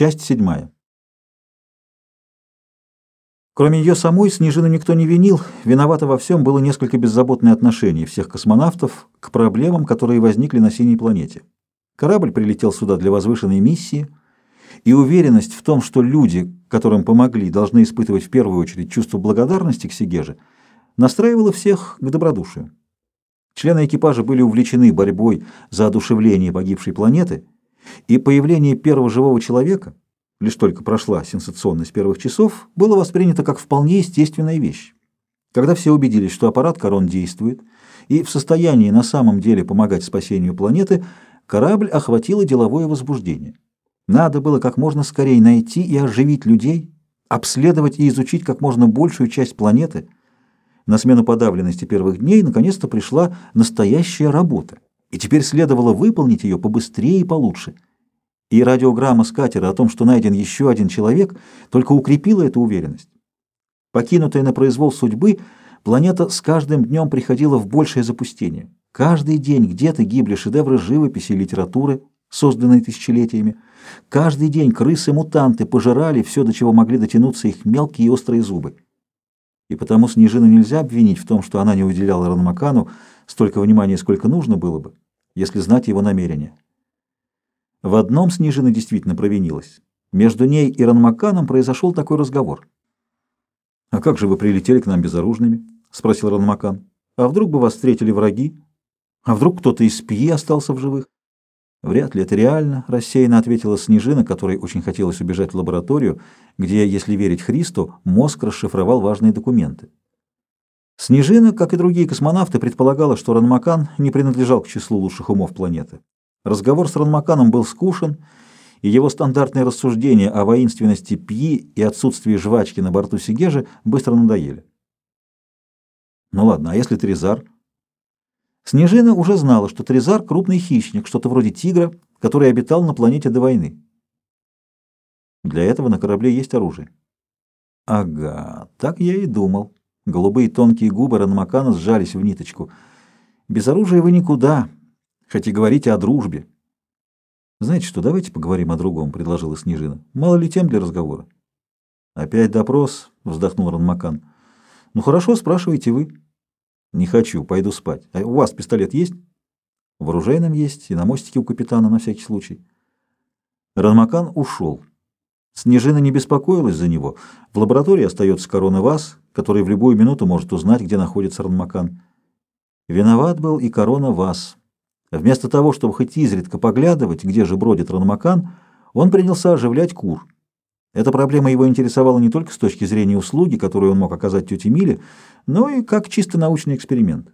Часть седьмая. Кроме ее самой, Снежину никто не винил. Виновато во всем было несколько беззаботное отношение всех космонавтов к проблемам, которые возникли на синей планете. Корабль прилетел сюда для возвышенной миссии, и уверенность в том, что люди, которым помогли, должны испытывать в первую очередь чувство благодарности к Сигеже, настраивала всех к добродушию. Члены экипажа были увлечены борьбой за одушевление погибшей планеты – и появление первого живого человека, лишь только прошла сенсационность первых часов, было воспринято как вполне естественная вещь. Когда все убедились, что аппарат Корон действует и в состоянии на самом деле помогать спасению планеты, корабль охватило деловое возбуждение. Надо было как можно скорее найти и оживить людей, обследовать и изучить как можно большую часть планеты. На смену подавленности первых дней наконец-то пришла настоящая работа и теперь следовало выполнить ее побыстрее и получше. И радиограмма с катера о том, что найден еще один человек, только укрепила эту уверенность. Покинутая на произвол судьбы, планета с каждым днем приходила в большее запустение. Каждый день где-то гибли шедевры живописи и литературы, созданные тысячелетиями. Каждый день крысы-мутанты пожирали все, до чего могли дотянуться их мелкие и острые зубы. И потому Снежину нельзя обвинить в том, что она не уделяла Ранмакану столько внимания, сколько нужно было бы, если знать его намерения. В одном Снежина действительно провинилась. Между ней и Ранмаканом произошел такой разговор. «А как же вы прилетели к нам безоружными?» — спросил Ранмакан. «А вдруг бы вас встретили враги? А вдруг кто-то из Пьи остался в живых?» «Вряд ли это реально», — рассеянно ответила Снежина, которой очень хотелось убежать в лабораторию, где, если верить Христу, мозг расшифровал важные документы. Снежина, как и другие космонавты, предполагала, что Ранмакан не принадлежал к числу лучших умов планеты. Разговор с Ранмаканом был скучен, и его стандартные рассуждения о воинственности Пьи и отсутствии жвачки на борту Сигежи быстро надоели. Ну ладно, а если Тризар? Снежина уже знала, что Тризар — крупный хищник, что-то вроде тигра, который обитал на планете до войны. Для этого на корабле есть оружие. Ага, так я и думал. Голубые тонкие губы Ранмакана сжались в ниточку. «Без оружия вы никуда, хоть и говорите о дружбе». «Знаете что, давайте поговорим о другом», — предложила Снежина. «Мало ли тем для разговора». «Опять допрос», — вздохнул Ранмакан. «Ну хорошо, спрашивайте вы». «Не хочу, пойду спать. А у вас пистолет есть?» «В оружейном есть, и на мостике у капитана на всякий случай». Ранмакан ушел. Снежина не беспокоилась за него. В лаборатории остается корона Вас, который в любую минуту может узнать, где находится Ранмакан. Виноват был и корона Вас. Вместо того, чтобы хоть изредка поглядывать, где же бродит Ранмакан, он принялся оживлять кур. Эта проблема его интересовала не только с точки зрения услуги, которую он мог оказать тете Миле, но и как чисто научный эксперимент.